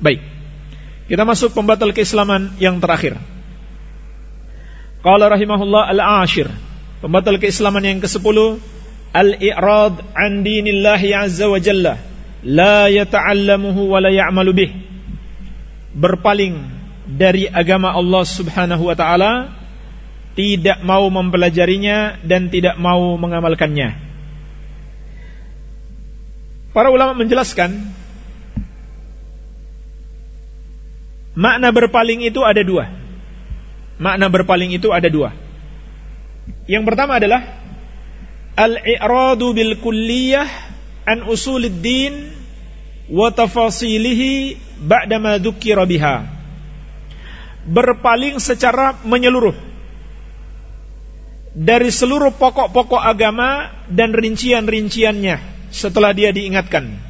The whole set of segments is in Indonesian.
Baik. Kita masuk pembatal keislaman yang terakhir. Qala rahimahullah al-ashir. Pembatal keislaman yang ke-10 al-i'rad an dinillahi azza wa jalla la yata'allamuhu wa la ya'malu bih. Berpaling dari agama Allah Subhanahu wa taala, tidak mau mempelajarinya dan tidak mau mengamalkannya. Para ulama menjelaskan makna berpaling itu ada dua. Makna berpaling itu ada dua. Yang pertama adalah al-i'radu bil kulliyah an usulid din wa tafasilihi ba'da ma dzukira biha berpaling secara menyeluruh dari seluruh pokok-pokok agama dan rincian-rinciannya setelah dia diingatkan.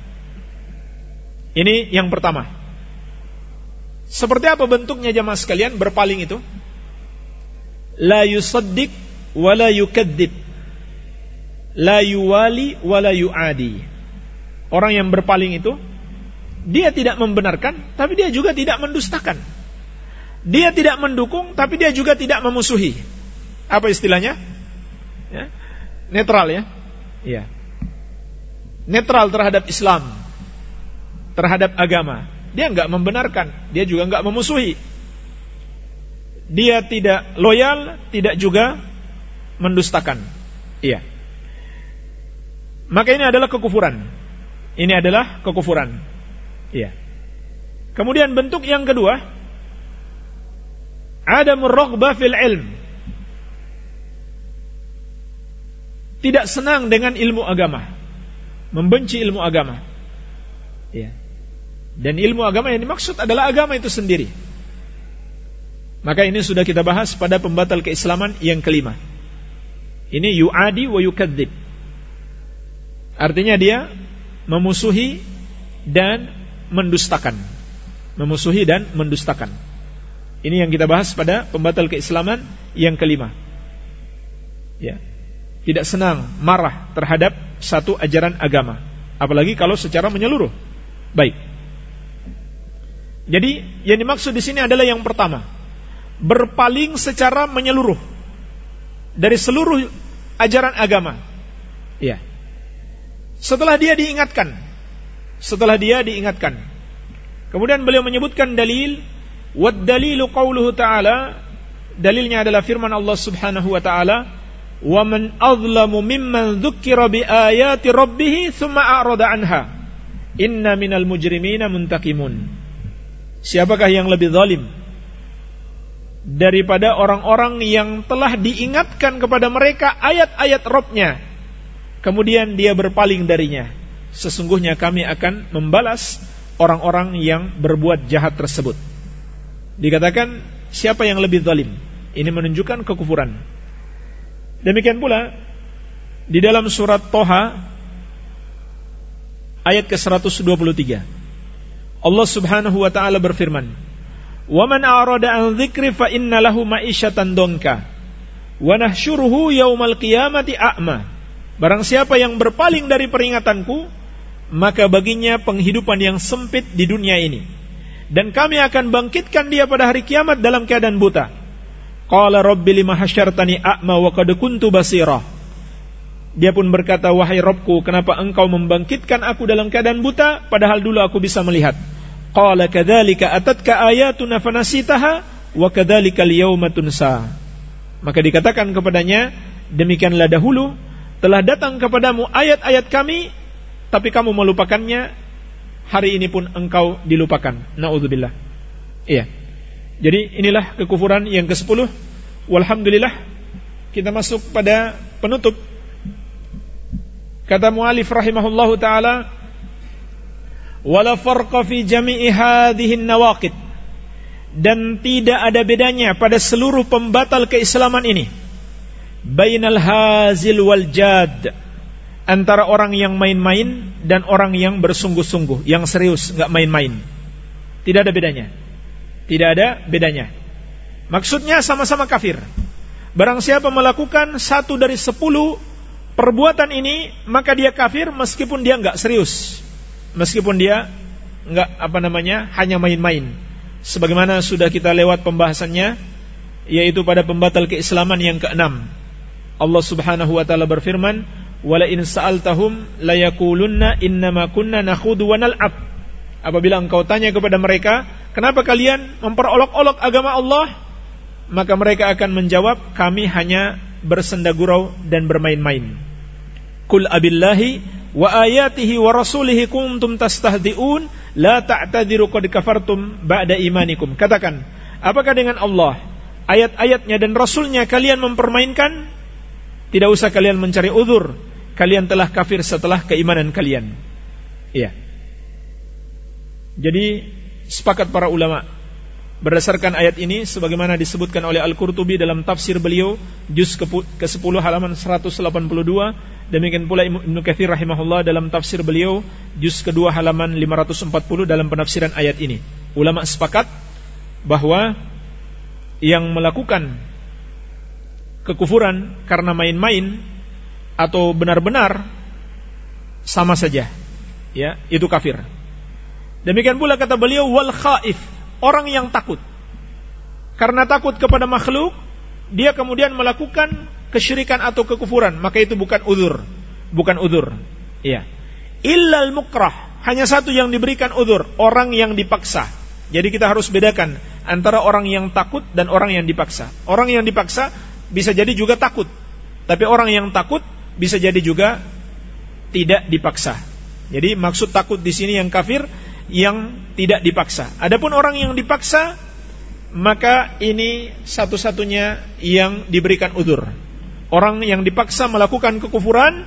Ini yang pertama. Seperti apa bentuknya jamaah sekalian berpaling itu? La yusaddiq wa la yukadzib. La yuwali wa la yuadi. Orang yang berpaling itu dia tidak membenarkan tapi dia juga tidak mendustakan. Dia tidak mendukung, tapi dia juga tidak memusuhi. Apa istilahnya? Ya. Netral ya. Iya. Netral terhadap Islam, terhadap agama. Dia nggak membenarkan, dia juga nggak memusuhi. Dia tidak loyal, tidak juga mendustakan. Iya. Maka ini adalah kekufuran. Ini adalah kekufuran. Iya. Kemudian bentuk yang kedua, ada raghbah fil ilm. Tidak senang dengan ilmu agama. Membenci ilmu agama. Ya. Dan ilmu agama yang dimaksud adalah agama itu sendiri. Maka ini sudah kita bahas pada pembatal keislaman yang kelima. Ini yu'adi wa yukadzib. Artinya dia memusuhi dan mendustakan. Memusuhi dan mendustakan. Ini yang kita bahas pada pembatal keislaman yang kelima. Ya. Tidak senang, marah terhadap satu ajaran agama, apalagi kalau secara menyeluruh. Baik. Jadi yang dimaksud di sini adalah yang pertama, berpaling secara menyeluruh dari seluruh ajaran agama. Ya. Setelah dia diingatkan, setelah dia diingatkan. Kemudian beliau menyebutkan dalil Wad dalilu qawluhu ta'ala dalilnya adalah firman Allah Subhanahu wa taala wa man azlamu mimman dzukira bi ayati rabbih thumma a'rada anha inna minal mujrimina muntakimun siapakah yang lebih zalim daripada orang-orang yang telah diingatkan kepada mereka ayat-ayat Robnya kemudian dia berpaling darinya sesungguhnya kami akan membalas orang-orang yang berbuat jahat tersebut Dikatakan siapa yang lebih zalim. Ini menunjukkan kekufuran. Demikian pula di dalam surat Toha ayat ke-123. Allah Subhanahu wa taala berfirman, "Wa man a'rada an dzikri fa inna lahu ma'isyatan donka wa nahsyuruhu yaumal qiyamati a'ma." Barang siapa yang berpaling dari peringatanku, maka baginya penghidupan yang sempit di dunia ini dan kami akan bangkitkan dia pada hari kiamat dalam keadaan buta. Qala rabbi lima hasyartani a'ma wa qad kuntu basira. Dia pun berkata, wahai Robku, kenapa engkau membangkitkan aku dalam keadaan buta, padahal dulu aku bisa melihat. Qala kadzalika atatka ayatuna fanasitaha wa kadzalika al-yawma tunsa. Maka dikatakan kepadanya, demikianlah dahulu telah datang kepadamu ayat-ayat kami, tapi kamu melupakannya hari ini pun engkau dilupakan. Nauzubillah. Iya. Jadi inilah kekufuran yang ke-10. Walhamdulillah kita masuk pada penutup. Kata mualif rahimahullahu taala, "Wala farqa fi jami'i hadhihi nawaqid." Dan tidak ada bedanya pada seluruh pembatal keislaman ini. Bainal hazil wal jad antara orang yang main-main dan orang yang bersungguh-sungguh, yang serius, nggak main-main. Tidak ada bedanya. Tidak ada bedanya. Maksudnya sama-sama kafir. Barang siapa melakukan satu dari sepuluh perbuatan ini, maka dia kafir meskipun dia nggak serius, meskipun dia nggak apa namanya hanya main-main. Sebagaimana sudah kita lewat pembahasannya, yaitu pada pembatal keislaman yang keenam. Allah Subhanahu wa taala berfirman, "Wala in sa'altahum la yaqulunna innama kunna nakhudu wa nal'ab." Apabila engkau tanya kepada mereka, "Kenapa kalian memperolok-olok agama Allah?" Maka mereka akan menjawab, "Kami hanya bersenda gurau dan bermain-main." Kul abillahi wa ayatihi wa rasulihi kuntum tastahdiun la ta'tadiru qad kafartum ba'da imanikum. Katakan, apakah dengan Allah, ayat-ayatnya dan rasulnya kalian mempermainkan? Tidak usah kalian mencari uzur. Kalian telah kafir setelah keimanan kalian. Iya. Jadi sepakat para ulama Berdasarkan ayat ini sebagaimana disebutkan oleh Al-Qurtubi dalam tafsir beliau juz ke-10 halaman 182 demikian pula Ibnu Katsir rahimahullah dalam tafsir beliau juz kedua halaman 540 dalam penafsiran ayat ini. Ulama sepakat bahwa yang melakukan kekufuran karena main-main atau benar-benar sama saja ya itu kafir. Demikian pula kata beliau wal khaif orang yang takut. Karena takut kepada makhluk, dia kemudian melakukan kesyirikan atau kekufuran, maka itu bukan udur, bukan udur. Iya. Illal mukrah, hanya satu yang diberikan udur, orang yang dipaksa. Jadi kita harus bedakan antara orang yang takut dan orang yang dipaksa. Orang yang dipaksa bisa jadi juga takut, tapi orang yang takut bisa jadi juga tidak dipaksa. Jadi maksud takut di sini yang kafir yang tidak dipaksa. Adapun orang yang dipaksa maka ini satu-satunya yang diberikan udur. Orang yang dipaksa melakukan kekufuran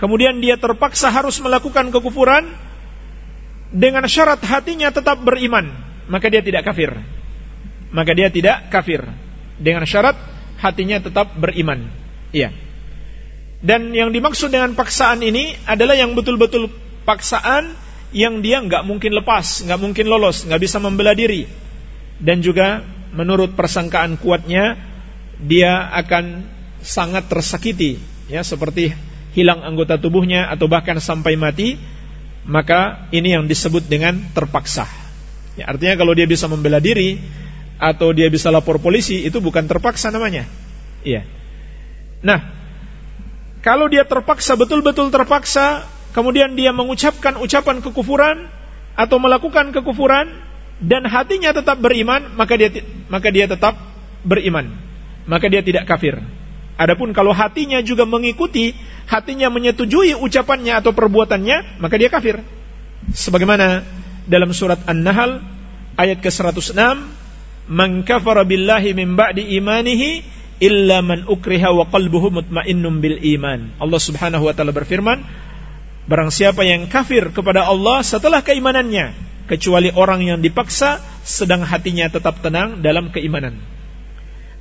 kemudian dia terpaksa harus melakukan kekufuran dengan syarat hatinya tetap beriman, maka dia tidak kafir. Maka dia tidak kafir dengan syarat hatinya tetap beriman. Iya. Dan yang dimaksud dengan paksaan ini adalah yang betul-betul paksaan yang dia nggak mungkin lepas, nggak mungkin lolos, nggak bisa membela diri. Dan juga menurut persangkaan kuatnya dia akan sangat tersakiti, ya seperti hilang anggota tubuhnya atau bahkan sampai mati, maka ini yang disebut dengan terpaksa. Ya, artinya kalau dia bisa membela diri atau dia bisa lapor polisi itu bukan terpaksa namanya. Iya. Nah, kalau dia terpaksa betul-betul terpaksa kemudian dia mengucapkan ucapan kekufuran atau melakukan kekufuran dan hatinya tetap beriman, maka dia maka dia tetap beriman. Maka dia tidak kafir. Adapun kalau hatinya juga mengikuti, hatinya menyetujui ucapannya atau perbuatannya, maka dia kafir. Sebagaimana dalam surat An-Nahl ayat ke-106, "Man kafara billahi min ba'di imanihi illa man ukriha wa qalbuhu mutmainnun bil iman." Allah Subhanahu wa taala berfirman, Barang siapa yang kafir kepada Allah setelah keimanannya, kecuali orang yang dipaksa sedang hatinya tetap tenang dalam keimanan.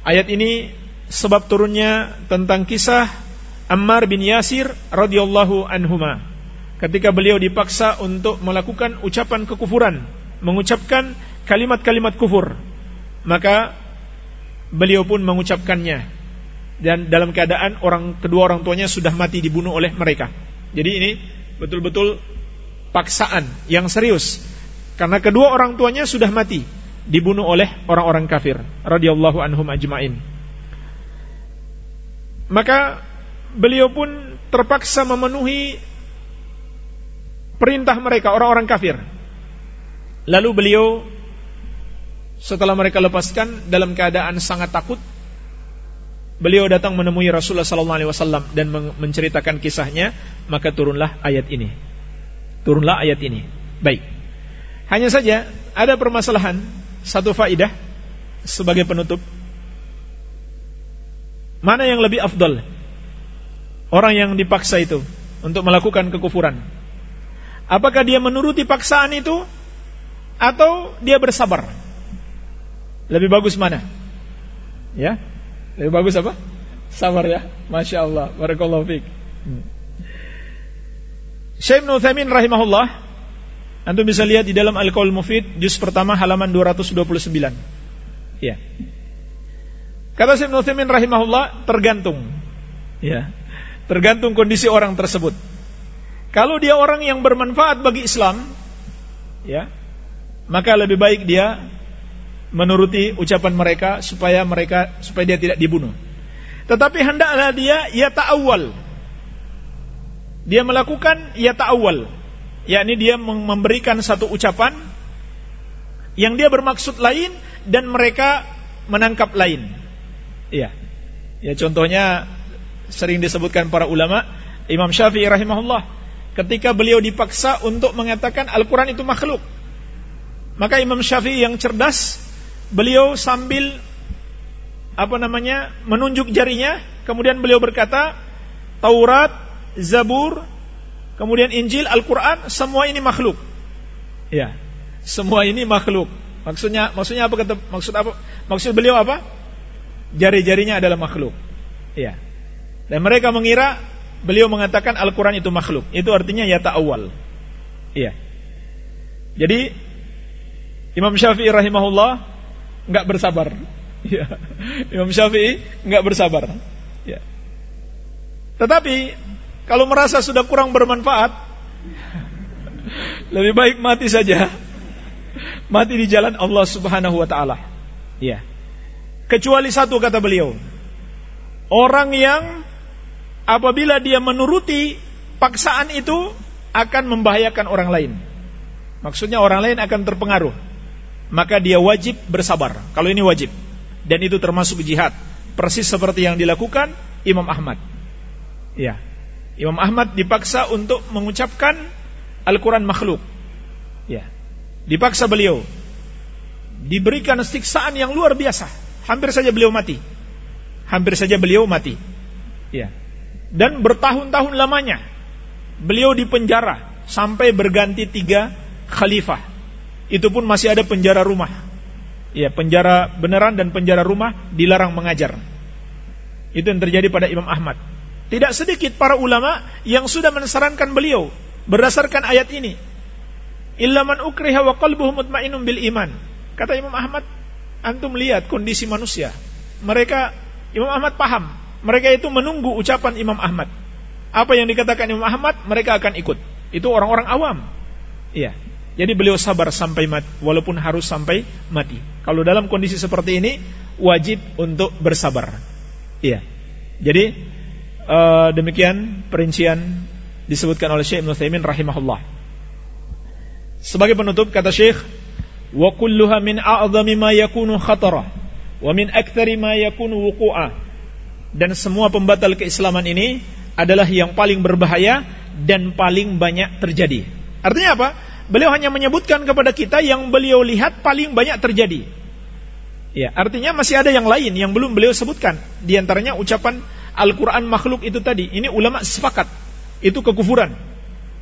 Ayat ini sebab turunnya tentang kisah Ammar bin Yasir radhiyallahu anhuma. Ketika beliau dipaksa untuk melakukan ucapan kekufuran, mengucapkan kalimat-kalimat kufur, maka beliau pun mengucapkannya dan dalam keadaan orang kedua orang tuanya sudah mati dibunuh oleh mereka. Jadi ini betul-betul paksaan yang serius. Karena kedua orang tuanya sudah mati, dibunuh oleh orang-orang kafir radhiyallahu anhum ajmain. Maka beliau pun terpaksa memenuhi perintah mereka orang-orang kafir. Lalu beliau setelah mereka lepaskan dalam keadaan sangat takut beliau datang menemui Rasulullah sallallahu alaihi wasallam dan menceritakan kisahnya, maka turunlah ayat ini. Turunlah ayat ini. Baik. Hanya saja ada permasalahan satu faidah sebagai penutup. Mana yang lebih afdal? Orang yang dipaksa itu untuk melakukan kekufuran. Apakah dia menuruti paksaan itu atau dia bersabar? Lebih bagus mana? Ya, lebih bagus apa? Sabar ya. Masya Allah. Barakallahu fiqh. Hmm. Syekh Ibn rahimahullah Antum bisa lihat di dalam Al-Qaul Mufid Juz pertama halaman 229 Ya Kata Syekh Ibn rahimahullah Tergantung Ya Tergantung kondisi orang tersebut Kalau dia orang yang bermanfaat bagi Islam ya, maka lebih baik dia menuruti ucapan mereka supaya mereka supaya dia tidak dibunuh. Tetapi hendaklah dia ya ta'awwal. Dia melakukan ya ta'awwal, yakni dia memberikan satu ucapan yang dia bermaksud lain dan mereka menangkap lain. Iya. Ya contohnya sering disebutkan para ulama Imam Syafi'i rahimahullah ketika beliau dipaksa untuk mengatakan Al-Qur'an itu makhluk. Maka Imam Syafi'i yang cerdas beliau sambil apa namanya menunjuk jarinya kemudian beliau berkata Taurat, Zabur, kemudian Injil, Al-Qur'an semua ini makhluk. Ya. Semua ini makhluk. Maksudnya maksudnya apa kata maksud apa? Maksud beliau apa? Jari-jarinya adalah makhluk. Ya. Dan mereka mengira beliau mengatakan Al-Qur'an itu makhluk. Itu artinya ya ta'awwal. Iya. Jadi Imam Syafi'i rahimahullah nggak bersabar. Ya. Imam Syafi'i nggak bersabar. Ya. Tetapi kalau merasa sudah kurang bermanfaat, lebih baik mati saja. Mati di jalan Allah Subhanahu wa taala. Ya. Kecuali satu kata beliau. Orang yang apabila dia menuruti paksaan itu akan membahayakan orang lain. Maksudnya orang lain akan terpengaruh maka dia wajib bersabar. Kalau ini wajib. Dan itu termasuk jihad. Persis seperti yang dilakukan Imam Ahmad. Ya. Imam Ahmad dipaksa untuk mengucapkan Al-Quran makhluk. Ya. Dipaksa beliau. Diberikan siksaan yang luar biasa. Hampir saja beliau mati. Hampir saja beliau mati. Ya. Dan bertahun-tahun lamanya beliau dipenjara sampai berganti tiga khalifah itu pun masih ada penjara rumah. Ya, penjara beneran dan penjara rumah dilarang mengajar. Itu yang terjadi pada Imam Ahmad. Tidak sedikit para ulama yang sudah mensarankan beliau berdasarkan ayat ini. Illa man ukriha wa qalbuhu bil iman. Kata Imam Ahmad, antum lihat kondisi manusia. Mereka Imam Ahmad paham, mereka itu menunggu ucapan Imam Ahmad. Apa yang dikatakan Imam Ahmad, mereka akan ikut. Itu orang-orang awam. Iya. Jadi beliau sabar sampai mati, walaupun harus sampai mati. Kalau dalam kondisi seperti ini, wajib untuk bersabar. Iya. Jadi uh, demikian perincian disebutkan oleh Syekh Ibnu Taimin rahimahullah. Sebagai penutup kata Syekh, wa kulluha min a'zami ma yakunu khatara wa min aktsari ma yakunu wuqu'a. Dan semua pembatal keislaman ini adalah yang paling berbahaya dan paling banyak terjadi. Artinya apa? Beliau hanya menyebutkan kepada kita yang beliau lihat paling banyak terjadi. Ya, artinya masih ada yang lain yang belum beliau sebutkan. Di antaranya ucapan Al-Quran makhluk itu tadi. Ini ulama sepakat. Itu kekufuran.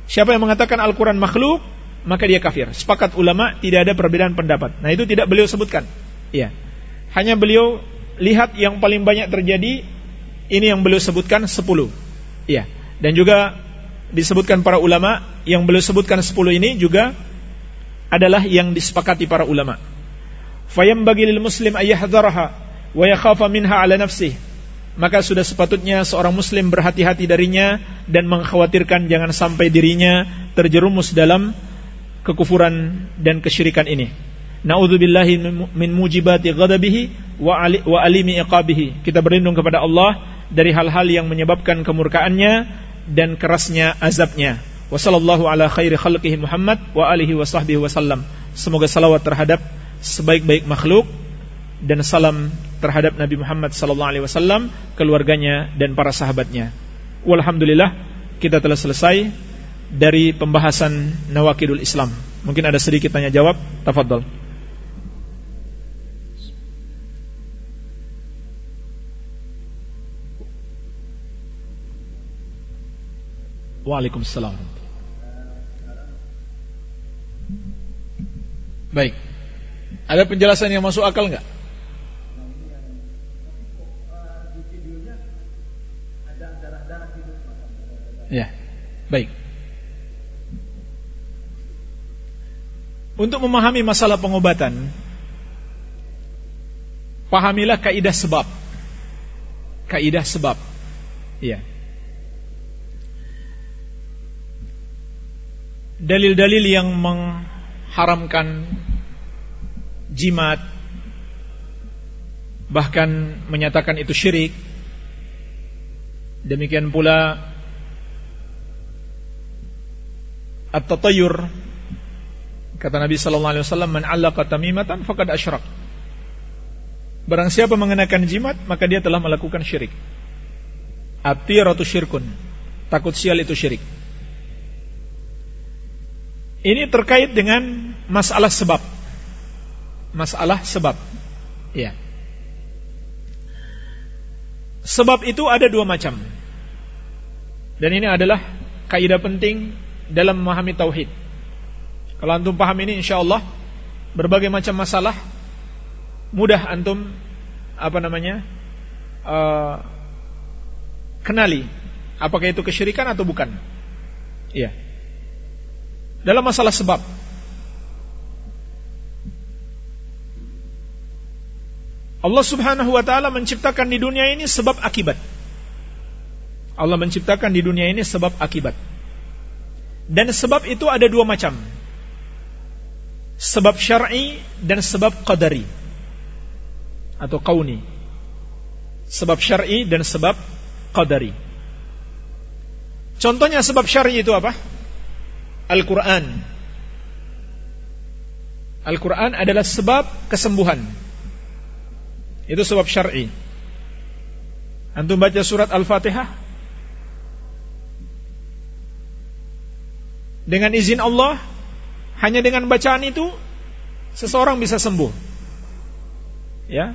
Siapa yang mengatakan Al-Quran makhluk, maka dia kafir. Sepakat ulama tidak ada perbedaan pendapat. Nah itu tidak beliau sebutkan. Ya, hanya beliau lihat yang paling banyak terjadi. Ini yang beliau sebutkan 10. Ya, dan juga disebutkan para ulama yang beliau sebutkan 10 ini juga adalah yang disepakati para ulama. Fayam bagi lil muslim ayyahdharaha wa yakhafa minha ala nafsih. Maka sudah sepatutnya seorang muslim berhati-hati darinya dan mengkhawatirkan jangan sampai dirinya terjerumus dalam kekufuran dan kesyirikan ini. Nauzubillahi min mujibati ghadabihi wa, wa alimi iqabihi. Kita berlindung kepada Allah dari hal-hal yang menyebabkan kemurkaannya dan kerasnya azabnya. Wassallallahu ala khairi khalqihi Muhammad wa alihi wa sahbihi wasallam. Semoga salawat terhadap sebaik-baik makhluk dan salam terhadap Nabi Muhammad sallallahu alaihi wasallam, keluarganya dan para sahabatnya. Walhamdulillah kita telah selesai dari pembahasan Nawakidul Islam. Mungkin ada sedikit tanya jawab, tafadhol. Waalaikumsalam. Baik. Ada penjelasan yang masuk akal nggak? Ya, baik. Untuk memahami masalah pengobatan, pahamilah kaidah sebab. Kaidah sebab. Ya. dalil-dalil yang mengharamkan jimat bahkan menyatakan itu syirik. Demikian pula at-tatayyur kata Nabi sallallahu alaihi wasallam man 'allaqa tamimatan faqad asyrak. Barang siapa mengenakan jimat maka dia telah melakukan syirik. At-tiratu syirkun. Takut sial itu syirik ini terkait dengan masalah sebab masalah sebab ya Sebab itu ada dua macam. Dan ini adalah kaidah penting dalam memahami tauhid. Kalau antum paham ini insyaallah berbagai macam masalah mudah antum apa namanya? Uh, kenali apakah itu kesyirikan atau bukan. Iya. Dalam masalah sebab Allah Subhanahu wa taala menciptakan di dunia ini sebab akibat. Allah menciptakan di dunia ini sebab akibat. Dan sebab itu ada dua macam. Sebab syar'i dan sebab qadari. Atau kauni. Sebab syar'i dan sebab qadari. Contohnya sebab syar'i itu apa? Al-Quran. Al-Quran adalah sebab kesembuhan itu sebab syar'i. Antum baca surat Al-Fatihah dengan izin Allah, hanya dengan bacaan itu seseorang bisa sembuh. Ya.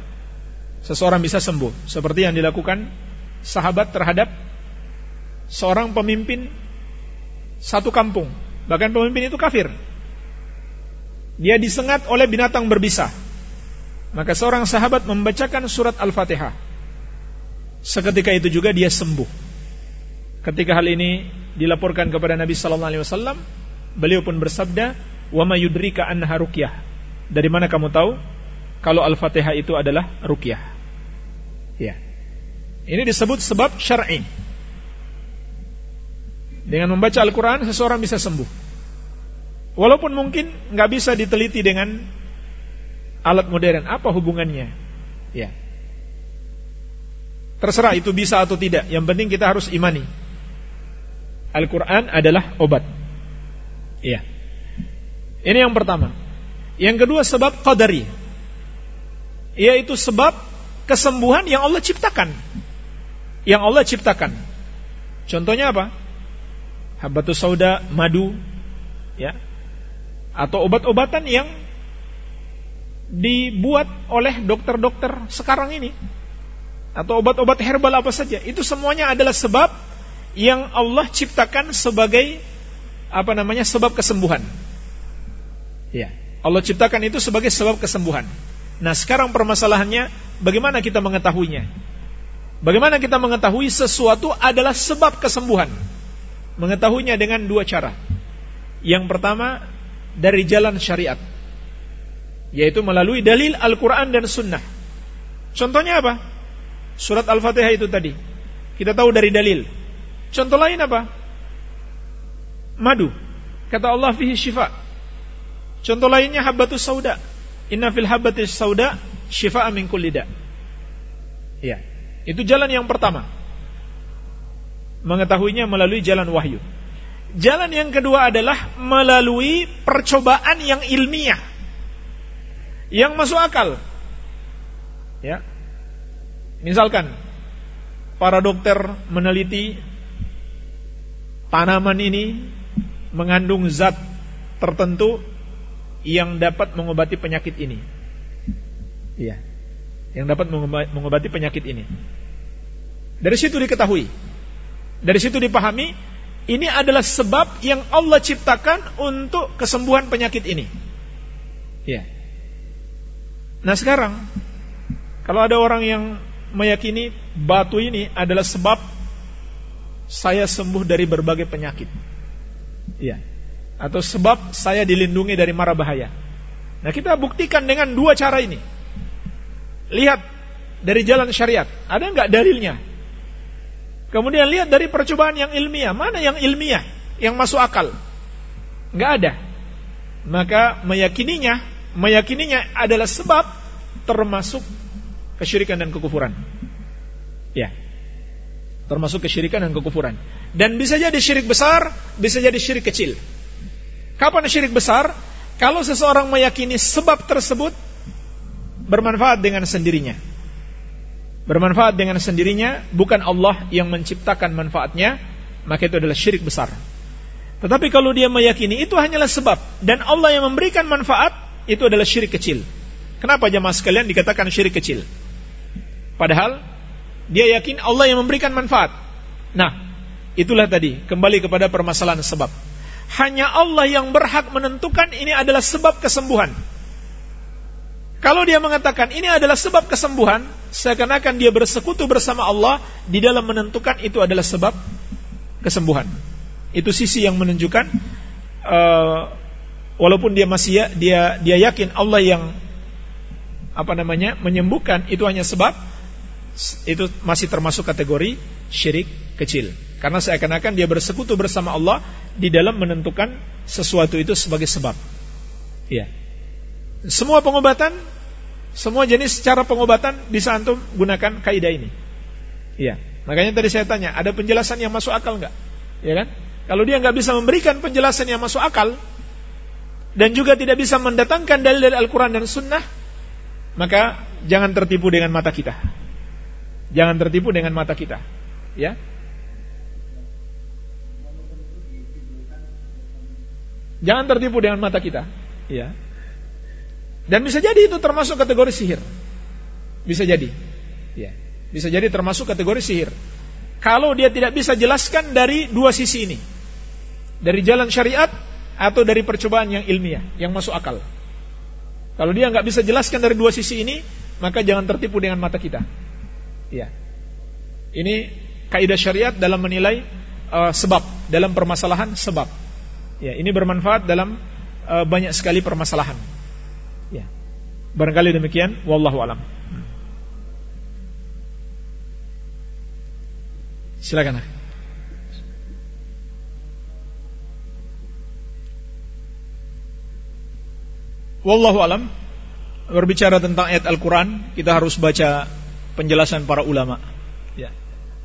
Seseorang bisa sembuh seperti yang dilakukan sahabat terhadap seorang pemimpin satu kampung. Bahkan pemimpin itu kafir. Dia disengat oleh binatang berbisa. Maka seorang sahabat membacakan surat Al-Fatihah. Seketika itu juga dia sembuh. Ketika hal ini dilaporkan kepada Nabi sallallahu alaihi wasallam, beliau pun bersabda, "Wa may yudrika annaha ruqyah?" Dari mana kamu tahu kalau Al-Fatihah itu adalah ruqyah? Ya. Ini disebut sebab syar'i. Dengan membaca Al-Quran seseorang bisa sembuh. Walaupun mungkin nggak bisa diteliti dengan alat modern apa hubungannya? Ya. Terserah itu bisa atau tidak, yang penting kita harus imani. Al-Qur'an adalah obat. Iya. Ini yang pertama. Yang kedua sebab qadari. Yaitu sebab kesembuhan yang Allah ciptakan. Yang Allah ciptakan. Contohnya apa? Habatus sauda, madu, ya. Atau obat-obatan yang dibuat oleh dokter-dokter sekarang ini. Atau obat-obat herbal apa saja. Itu semuanya adalah sebab yang Allah ciptakan sebagai apa namanya sebab kesembuhan. Ya. Allah ciptakan itu sebagai sebab kesembuhan. Nah sekarang permasalahannya bagaimana kita mengetahuinya? Bagaimana kita mengetahui sesuatu adalah sebab kesembuhan mengetahuinya dengan dua cara yang pertama dari jalan syariat yaitu melalui dalil Al-Quran dan Sunnah. Contohnya apa? Surat Al-Fatihah itu tadi. Kita tahu dari dalil. Contoh lain apa? Madu. Kata Allah fihi syifa. Contoh lainnya habbatus sauda. Inna fil habbatis sauda syifa min kulli Ya. Itu jalan yang pertama. Mengetahuinya melalui jalan wahyu. Jalan yang kedua adalah melalui percobaan yang ilmiah yang masuk akal. Ya. Misalkan para dokter meneliti tanaman ini mengandung zat tertentu yang dapat mengobati penyakit ini. Iya. Yang dapat mengobati penyakit ini. Dari situ diketahui. Dari situ dipahami ini adalah sebab yang Allah ciptakan untuk kesembuhan penyakit ini. Iya. Nah sekarang kalau ada orang yang meyakini batu ini adalah sebab saya sembuh dari berbagai penyakit. Iya. Atau sebab saya dilindungi dari mara bahaya. Nah, kita buktikan dengan dua cara ini. Lihat dari jalan syariat, ada nggak dalilnya? Kemudian lihat dari percobaan yang ilmiah, mana yang ilmiah, yang masuk akal? Nggak ada. maka meyakininya, meyakininya adalah sebab termasuk kesyirikan dan kekufuran. Ya. Termasuk kesyirikan dan kekufuran. Dan bisa jadi syirik besar, bisa jadi syirik kecil. Kapan syirik besar? Kalau seseorang meyakini sebab tersebut bermanfaat dengan sendirinya. Bermanfaat dengan sendirinya, bukan Allah yang menciptakan manfaatnya, maka itu adalah syirik besar. Tetapi kalau dia meyakini itu hanyalah sebab dan Allah yang memberikan manfaat, itu adalah syirik kecil. Kenapa jemaah sekalian dikatakan syirik kecil? Padahal dia yakin Allah yang memberikan manfaat. Nah, itulah tadi kembali kepada permasalahan sebab. Hanya Allah yang berhak menentukan ini adalah sebab kesembuhan. Kalau dia mengatakan ini adalah sebab kesembuhan, seakan-akan dia bersekutu bersama Allah di dalam menentukan itu adalah sebab kesembuhan. Itu sisi yang menunjukkan uh, walaupun dia masih ya, dia dia yakin Allah yang apa namanya menyembuhkan itu hanya sebab itu masih termasuk kategori syirik kecil. Karena seakan-akan dia bersekutu bersama Allah di dalam menentukan sesuatu itu sebagai sebab. Ya. Semua pengobatan, semua jenis cara pengobatan bisa antum gunakan kaidah ini. Ya. Makanya tadi saya tanya, ada penjelasan yang masuk akal nggak? Ya kan? Kalau dia nggak bisa memberikan penjelasan yang masuk akal dan juga tidak bisa mendatangkan dalil dari Al-Quran dan Sunnah, maka jangan tertipu dengan mata kita. Jangan tertipu dengan mata kita. Ya. Jangan tertipu dengan mata kita. Ya. Dan bisa jadi itu termasuk kategori sihir. Bisa jadi. Ya. Bisa jadi termasuk kategori sihir. Kalau dia tidak bisa jelaskan dari dua sisi ini. Dari jalan syariat atau dari percobaan yang ilmiah, yang masuk akal. Kalau dia nggak bisa jelaskan dari dua sisi ini, maka jangan tertipu dengan mata kita. Ya. Ini kaidah syariat dalam menilai uh, sebab dalam permasalahan sebab. Ya, ini bermanfaat dalam uh, banyak sekali permasalahan. Barangkali demikian, wallahu alam. Silakan. Wallahu alam berbicara tentang ayat Al-Qur'an, kita harus baca penjelasan para ulama. Ya.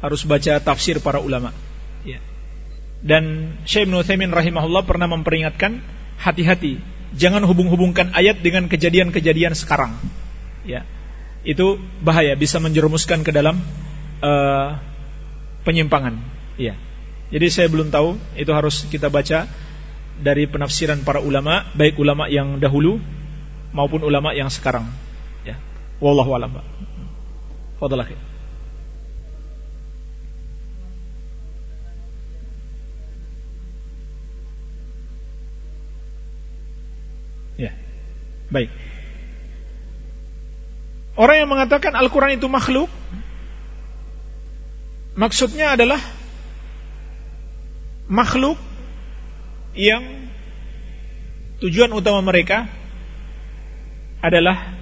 Harus baca tafsir para ulama. Ya. Dan Syekh Ibnu Utsaimin rahimahullah pernah memperingatkan hati-hati, jangan hubung-hubungkan ayat dengan kejadian-kejadian sekarang. Ya. Itu bahaya, bisa menjerumuskan ke dalam uh, penyimpangan. Ya. Jadi saya belum tahu, itu harus kita baca dari penafsiran para ulama, baik ulama yang dahulu maupun ulama yang sekarang. Ya. Wallahu a'lam. Ya. Baik. Orang yang mengatakan Al-Quran itu makhluk Maksudnya adalah Makhluk yang tujuan utama mereka adalah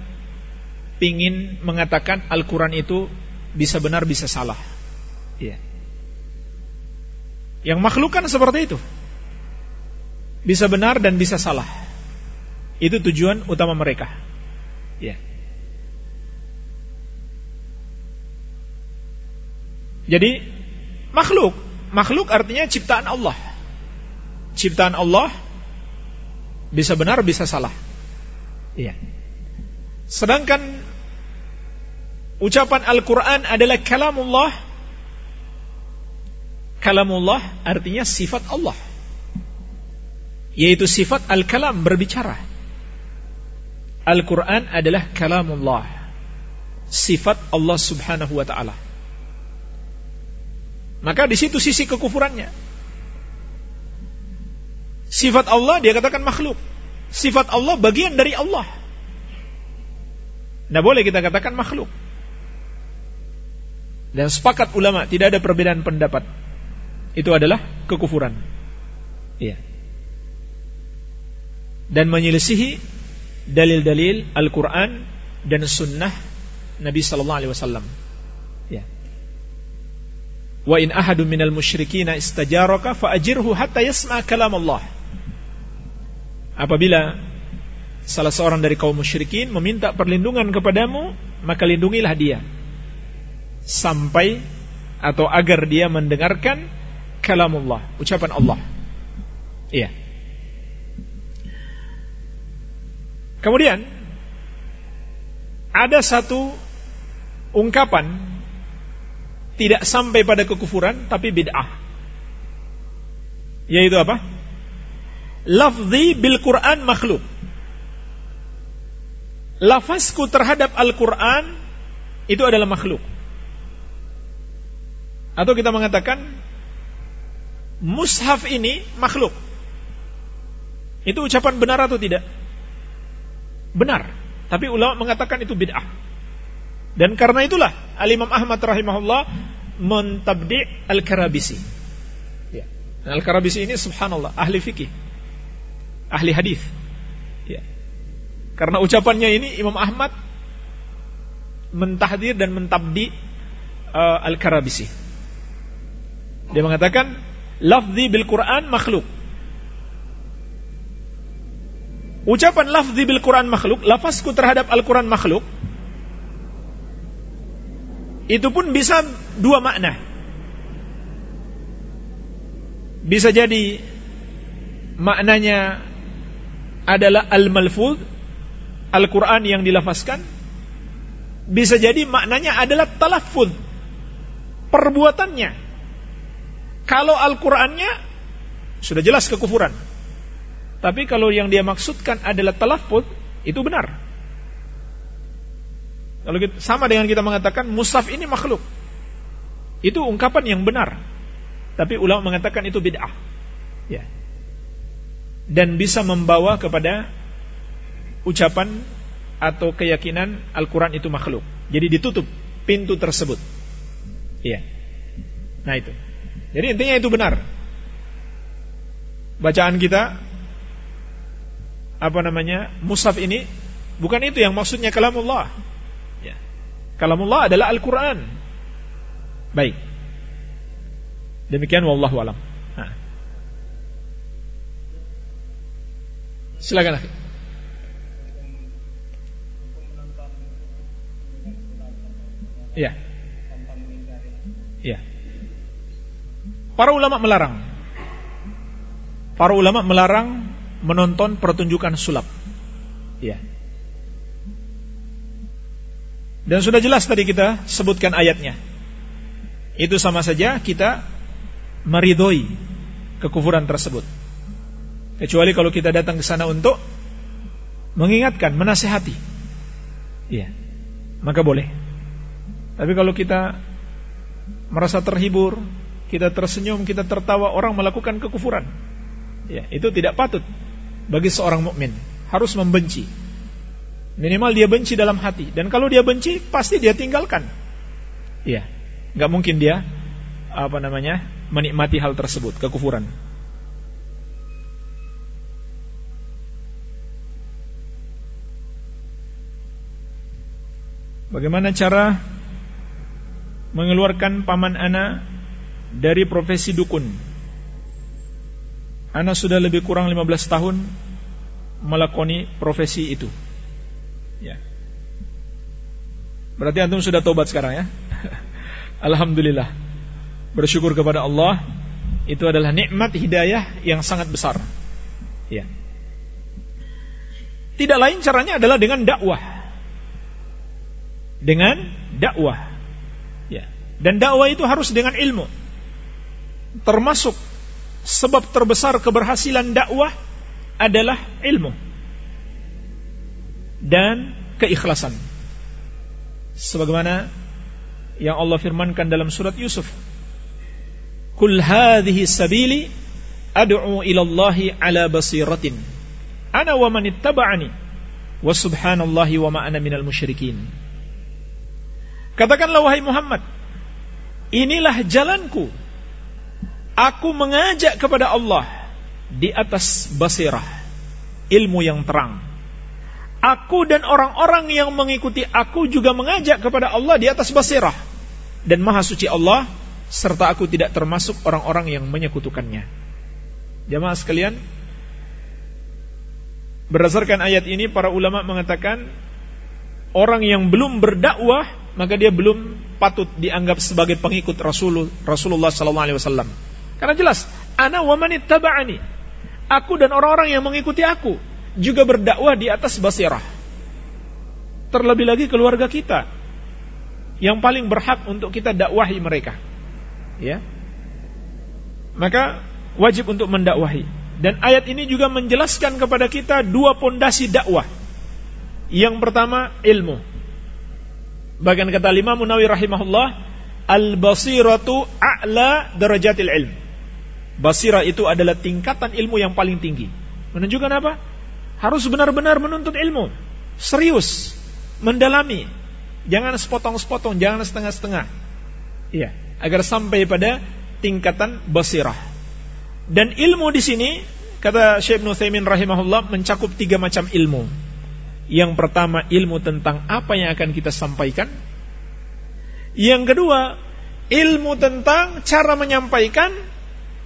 ingin mengatakan Al-Quran itu bisa benar bisa salah. Ya. Yang makhluk kan seperti itu. Bisa benar dan bisa salah. Itu tujuan utama mereka. Ya. Jadi makhluk, makhluk artinya ciptaan Allah ciptaan Allah bisa benar bisa salah. Iya. Sedangkan ucapan Al-Qur'an adalah kalamullah. Kalamullah artinya sifat Allah. Yaitu sifat al-kalam berbicara. Al-Qur'an adalah kalamullah. Sifat Allah Subhanahu wa taala. Maka di situ sisi kekufurannya. Sifat Allah dia katakan makhluk. Sifat Allah bagian dari Allah. Tidak boleh kita katakan makhluk. Dan sepakat ulama tidak ada perbedaan pendapat. Itu adalah kekufuran. Iya. Dan menyelisihi dalil-dalil Al-Quran dan Sunnah Nabi Sallallahu Alaihi Wasallam. Ya. Wa in ahadun minal musyrikina istajaraka fa ajirhu hatta yasma kalam Allah apabila salah seorang dari kaum musyrikin meminta perlindungan kepadamu, maka lindungilah dia sampai atau agar dia mendengarkan kalamullah, ucapan Allah. Iya. Kemudian ada satu ungkapan tidak sampai pada kekufuran tapi bid'ah. Yaitu apa? Lafzi bil Quran makhluk. Lafazku terhadap Al-Quran itu adalah makhluk. Atau kita mengatakan mushaf ini makhluk. Itu ucapan benar atau tidak? Benar. Tapi ulama mengatakan itu bid'ah. Dan karena itulah Al-Imam Ahmad rahimahullah mentabdi' Al-Karabisi. Ya. Al-Karabisi ini subhanallah ahli fikih. Ahli hadis. Ya. Karena ucapannya ini Imam Ahmad mentahdir dan mentabdi uh, Al-Karabisi. Dia mengatakan lafzi bil Quran makhluk. Ucapan lafzi bil Quran makhluk, lafazku terhadap Al-Quran makhluk, itu pun bisa dua makna. Bisa jadi maknanya adalah al-malfuz, Al-Quran yang dilafazkan. Bisa jadi maknanya adalah talaffuz, perbuatannya. Kalau Al-Qur'annya sudah jelas kekufuran. Tapi kalau yang dia maksudkan adalah talaffuz, itu benar. Kalau kita, sama dengan kita mengatakan mushaf ini makhluk. Itu ungkapan yang benar. Tapi ulama mengatakan itu bid'ah. Ya. Dan bisa membawa kepada ucapan atau keyakinan Al-Quran itu makhluk. Jadi ditutup pintu tersebut. Iya. Nah itu. Jadi intinya itu benar. Bacaan kita apa namanya? Mushaf ini bukan itu yang maksudnya kalamullah. Ya. Kalamullah adalah Al-Qur'an. Baik. Demikian wallahu alam. Silakan. Ya. Ya. Para ulama melarang. Para ulama melarang menonton pertunjukan sulap. Ya. Dan sudah jelas tadi kita sebutkan ayatnya. Itu sama saja kita meridhoi kekufuran tersebut. Kecuali kalau kita datang ke sana untuk mengingatkan, menasehati. Iya. Maka boleh. Tapi kalau kita merasa terhibur, kita tersenyum, kita tertawa, orang melakukan kekufuran. Ya, itu tidak patut bagi seorang mukmin. Harus membenci. Minimal dia benci dalam hati. Dan kalau dia benci, pasti dia tinggalkan. Ya, nggak mungkin dia apa namanya menikmati hal tersebut, kekufuran. Bagaimana cara mengeluarkan paman anak dari profesi dukun. Anak sudah lebih kurang 15 tahun melakoni profesi itu. Ya. Berarti antum sudah tobat sekarang ya. Alhamdulillah. Bersyukur kepada Allah itu adalah nikmat hidayah yang sangat besar. Ya. Tidak lain caranya adalah dengan dakwah. Dengan dakwah. Ya. Dan dakwah itu harus dengan ilmu termasuk sebab terbesar keberhasilan dakwah adalah ilmu dan keikhlasan. Sebagaimana yang Allah firmankan dalam surat Yusuf. Kul hadhihi sabili ad'u ila Allah ala basiratin. Ana wa man ittaba'ani wa subhanallahi wa ma ana minal musyrikin. Katakanlah wahai Muhammad, inilah jalanku Aku mengajak kepada Allah di atas basirah, ilmu yang terang. Aku dan orang-orang yang mengikuti aku juga mengajak kepada Allah di atas basirah. Dan maha suci Allah, serta aku tidak termasuk orang-orang yang menyekutukannya. Jamaah sekalian, Berdasarkan ayat ini para ulama mengatakan orang yang belum berdakwah maka dia belum patut dianggap sebagai pengikut Rasul Rasulullah sallallahu alaihi wasallam. Karena jelas, ana wa man ittaba'ani. Aku dan orang-orang yang mengikuti aku juga berdakwah di atas basirah. Terlebih lagi keluarga kita yang paling berhak untuk kita dakwahi mereka. Ya. Maka wajib untuk mendakwahi. Dan ayat ini juga menjelaskan kepada kita dua pondasi dakwah. Yang pertama ilmu. Bagian kata lima Munawi rahimahullah, al-basiratu a'la darajatil ilm. Basira itu adalah tingkatan ilmu yang paling tinggi. Menunjukkan apa? Harus benar-benar menuntut ilmu. Serius, mendalami. Jangan sepotong-sepotong, jangan setengah-setengah. Iya, agar sampai pada tingkatan basirah. Dan ilmu di sini kata Syekh Ibnu rahimahullah mencakup tiga macam ilmu. Yang pertama ilmu tentang apa yang akan kita sampaikan. Yang kedua ilmu tentang cara menyampaikan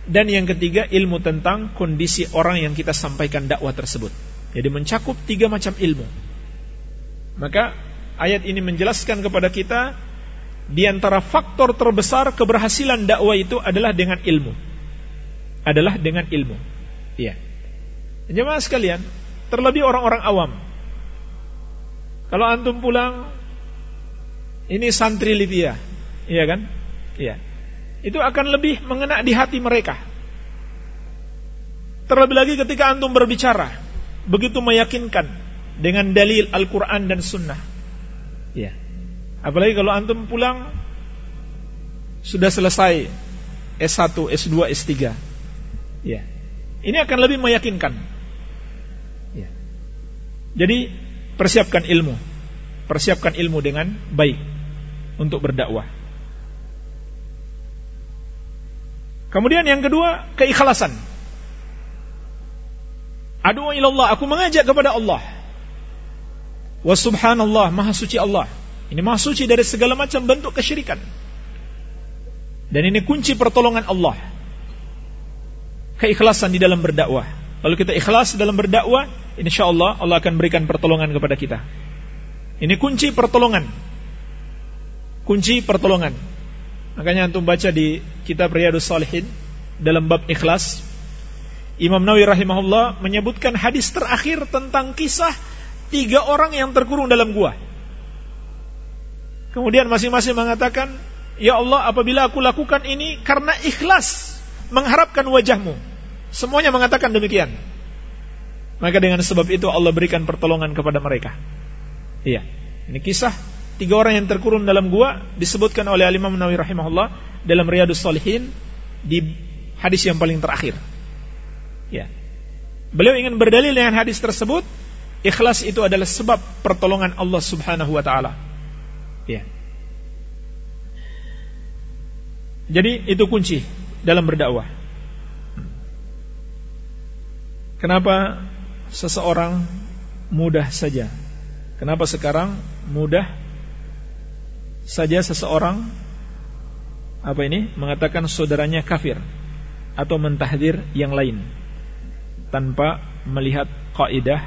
dan yang ketiga ilmu tentang kondisi orang yang kita sampaikan dakwah tersebut. Jadi mencakup tiga macam ilmu. Maka ayat ini menjelaskan kepada kita di antara faktor terbesar keberhasilan dakwah itu adalah dengan ilmu adalah dengan ilmu. Iya. Jemaah sekalian, terlebih orang-orang awam. Kalau antum pulang, ini santri Libya, iya kan? Iya. Itu akan lebih mengena di hati mereka. Terlebih lagi ketika antum berbicara, begitu meyakinkan dengan dalil Al-Quran dan Sunnah. Iya. Apalagi kalau antum pulang sudah selesai S1, S2, S3 Ya. Ini akan lebih meyakinkan. Ya. Jadi persiapkan ilmu. Persiapkan ilmu dengan baik untuk berdakwah. Kemudian yang kedua, keikhlasan. Adu ilallah, aku mengajak kepada Allah. Wa subhanallah, maha suci Allah. Ini maha suci dari segala macam bentuk kesyirikan. Dan ini kunci pertolongan Allah keikhlasan di dalam berdakwah. Kalau kita ikhlas dalam berdakwah, insya Allah Allah akan berikan pertolongan kepada kita. Ini kunci pertolongan. Kunci pertolongan. Makanya antum baca di kitab Riyadus Salihin dalam bab ikhlas, Imam Nawawi rahimahullah menyebutkan hadis terakhir tentang kisah tiga orang yang terkurung dalam gua. Kemudian masing-masing mengatakan, Ya Allah apabila aku lakukan ini karena ikhlas mengharapkan wajahmu. Semuanya mengatakan demikian. Maka dengan sebab itu Allah berikan pertolongan kepada mereka. Iya. Ini kisah tiga orang yang terkurung dalam gua disebutkan oleh Imam Nawawi rahimahullah dalam Riyadus Salihin di hadis yang paling terakhir. Ya. Beliau ingin berdalil dengan hadis tersebut, ikhlas itu adalah sebab pertolongan Allah Subhanahu wa taala. Ya. Jadi itu kunci dalam berdakwah. Kenapa seseorang mudah saja? Kenapa sekarang mudah saja seseorang apa ini mengatakan saudaranya kafir atau mentahdir yang lain tanpa melihat kaidah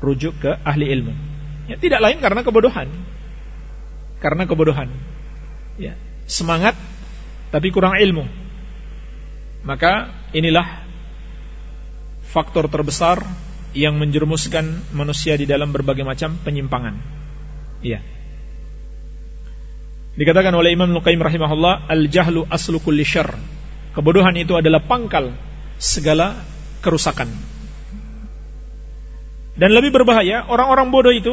rujuk ke ahli ilmu. Ya, tidak lain karena kebodohan. Karena kebodohan. Ya, semangat tapi kurang ilmu. Maka inilah faktor terbesar yang menjerumuskan manusia di dalam berbagai macam penyimpangan. Iya. Dikatakan oleh Imam Nuqaim rahimahullah, al-jahlu aslu kulli syarr. Kebodohan itu adalah pangkal segala kerusakan. Dan lebih berbahaya, orang-orang bodoh itu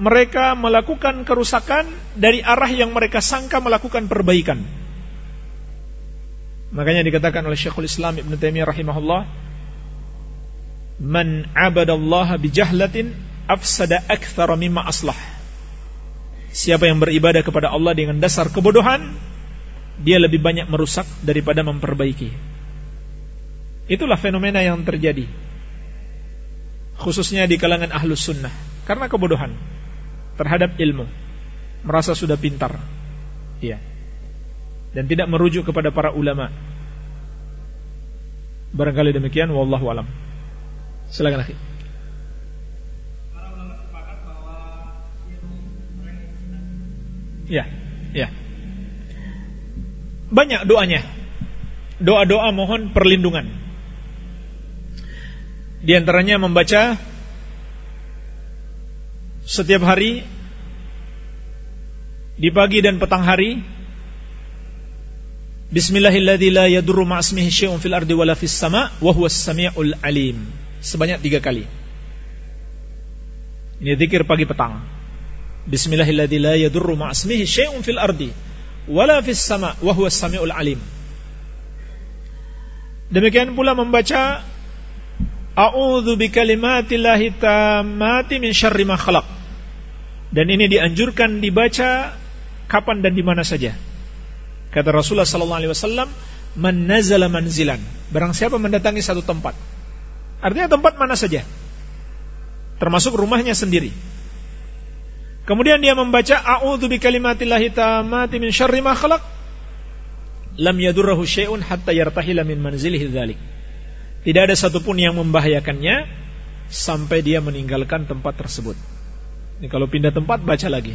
mereka melakukan kerusakan dari arah yang mereka sangka melakukan perbaikan. Makanya dikatakan oleh Syekhul Islam Ibn Taimiyah rahimahullah, "Man 'abadallaha bijahlatin afsada aktsara mimma aslah." Siapa yang beribadah kepada Allah dengan dasar kebodohan, dia lebih banyak merusak daripada memperbaiki. Itulah fenomena yang terjadi. Khususnya di kalangan ahlus sunnah. Karena kebodohan terhadap ilmu. Merasa sudah pintar. Iya dan tidak merujuk kepada para ulama. Barangkali demikian wallahu alam. Silakan akhi. Ya, ya. Banyak doanya. Doa-doa mohon perlindungan. Di antaranya membaca setiap hari di pagi dan petang hari sama' wa huwas alim. Sebanyak tiga kali. Ini zikir pagi petang. Yadurru ma'asmihi fil ardi wala fis sama' wa huwas samiul alim. Demikian pula membaca A'udzu bikalimatillahi tammati min syarri ma khalaq. Dan ini dianjurkan dibaca kapan dan di mana saja. Kata Rasulullah sallallahu alaihi wasallam, "Man nazala manzilan." Barang siapa mendatangi satu tempat. Artinya tempat mana saja. Termasuk rumahnya sendiri. Kemudian dia membaca a'udzu bikalimatillahi tammati min syarri ma khalaq. Lam yadurruhu syai'un hatta yartahila min manzilihi dzalik. Tidak ada satupun yang membahayakannya sampai dia meninggalkan tempat tersebut. Ini kalau pindah tempat baca lagi.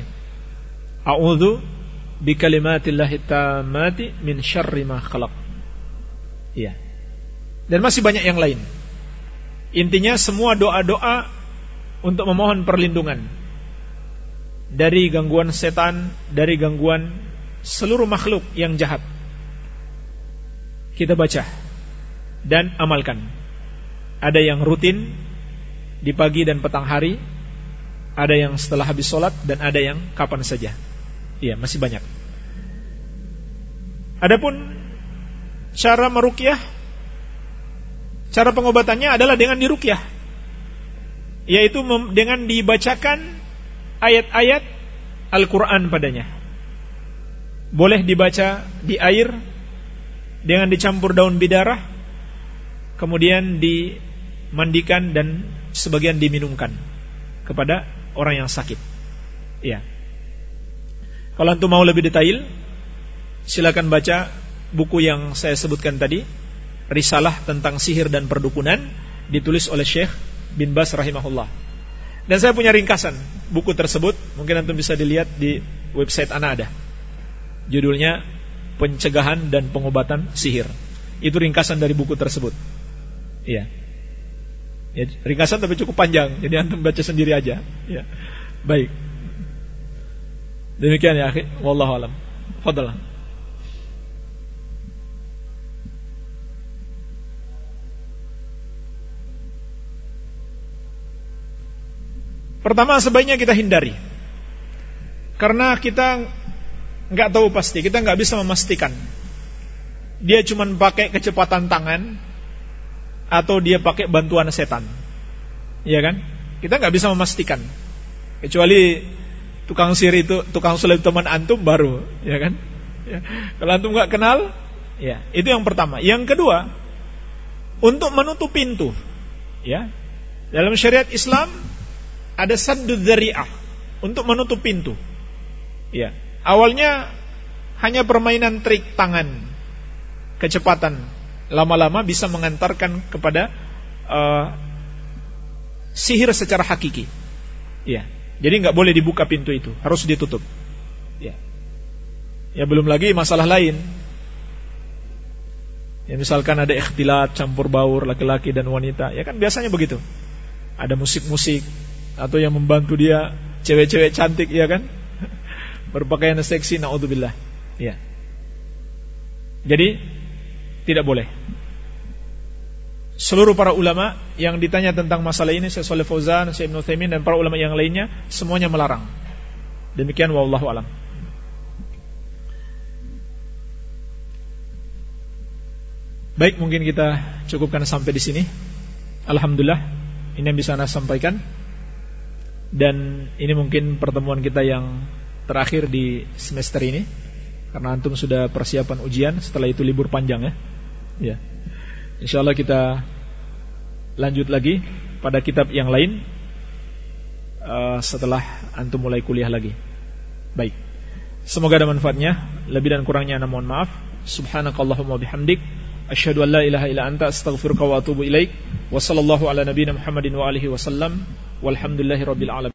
A'udzu bikalimatillahi tammati min syarri ma khalaq. Iya. Dan masih banyak yang lain. Intinya semua doa-doa untuk memohon perlindungan dari gangguan setan, dari gangguan seluruh makhluk yang jahat. Kita baca dan amalkan. Ada yang rutin di pagi dan petang hari, ada yang setelah habis sholat dan ada yang kapan saja. Iya, masih banyak. Adapun cara merukyah cara pengobatannya adalah dengan dirukyah. Yaitu dengan dibacakan ayat-ayat Al-Qur'an padanya. Boleh dibaca di air dengan dicampur daun bidarah kemudian dimandikan dan sebagian diminumkan kepada orang yang sakit. Iya. Kalau antum mau lebih detail, silakan baca buku yang saya sebutkan tadi, Risalah tentang sihir dan perdukunan, ditulis oleh Syekh bin Bas rahimahullah. Dan saya punya ringkasan buku tersebut, mungkin antum bisa dilihat di website Ana ada. Judulnya Pencegahan dan Pengobatan Sihir. Itu ringkasan dari buku tersebut. Iya. Ya, ringkasan tapi cukup panjang, jadi antum baca sendiri aja. Ya. Baik. Demikian ya, akhi. Wallahu alam. Pertama sebaiknya kita hindari Karena kita nggak tahu pasti, kita nggak bisa memastikan Dia cuma pakai kecepatan tangan Atau dia pakai bantuan setan Iya kan? Kita nggak bisa memastikan Kecuali tukang sihir itu tukang sulap teman antum baru, ya kan? Ya. Kalau antum nggak kenal, ya itu yang pertama. Yang kedua, untuk menutup pintu, ya dalam syariat Islam ada saddu dzari'ah untuk menutup pintu. Ya, awalnya hanya permainan trik tangan, kecepatan, lama-lama bisa mengantarkan kepada uh, sihir secara hakiki. Ya, jadi nggak boleh dibuka pintu itu, harus ditutup. Ya. Ya belum lagi masalah lain. Ya misalkan ada ikhtilat campur baur laki-laki dan wanita, ya kan biasanya begitu. Ada musik-musik atau yang membantu dia cewek-cewek cantik, ya kan? Berpakaian seksi, naudzubillah. Ya. Jadi tidak boleh seluruh para ulama yang ditanya tentang masalah ini Syekh Shalih Fauzan, Syekh Ibnu Taimin dan para ulama yang lainnya semuanya melarang. Demikian wallahu alam. Baik, mungkin kita cukupkan sampai di sini. Alhamdulillah, ini yang bisa saya sampaikan. Dan ini mungkin pertemuan kita yang terakhir di semester ini karena antum sudah persiapan ujian, setelah itu libur panjang ya. Ya. Insyaallah kita lanjut lagi pada kitab yang lain uh, setelah antum mulai kuliah lagi. Baik. Semoga ada manfaatnya. Lebih dan kurangnya mohon maaf. Subhanakallahumma bihamdik asyhadu an la ilaha illa anta astaghfiruka wa atubu ilaik. Wa sallallahu ala nabiyyina Muhammadin wa alihi wasallam. Walhamdulillahirabbil alamin.